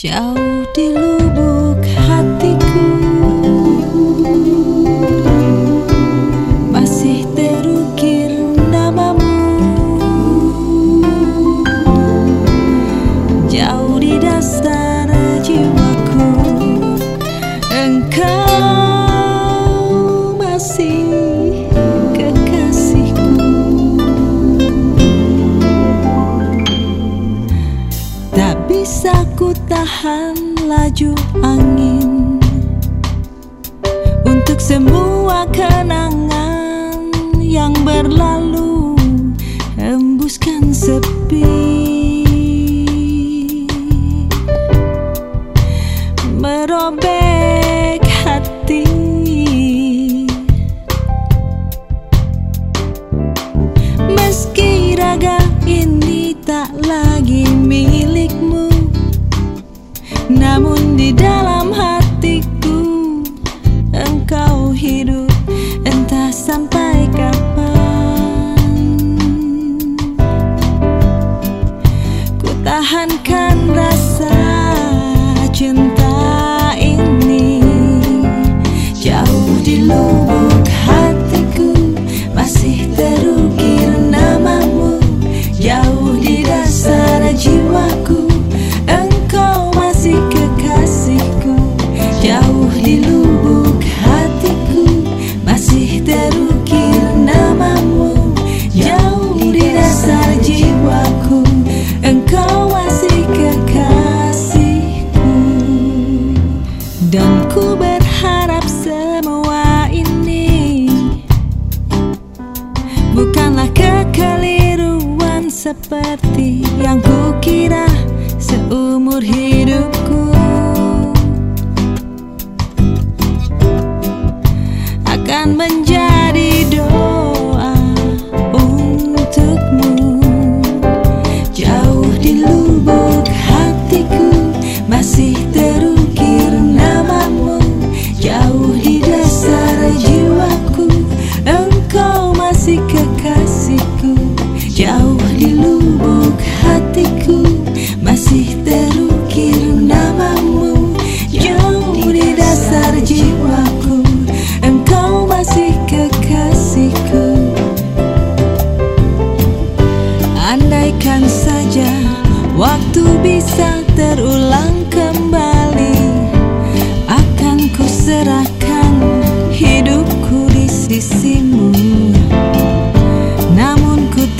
Jauh di lubuk hatiku. Masih terukir namamu. Jauh di dasar jiwaku Engkau bisa ku tahan laju angin. Untuk semua kenangan yang berlalu Hembuskan sepi. Merobek di dalam hatiku. Engkau hidup entah sampai kapan. Ku tahankan rasa cinta ini Jauh di luar di lubuk hatiku masih terukir namamu. Jauh di dasar jiwaku engkau masih kekasihku. Dan ku berharap semua ini bukanlah kekeliruan seperti yang ku kira seumur hidup. 그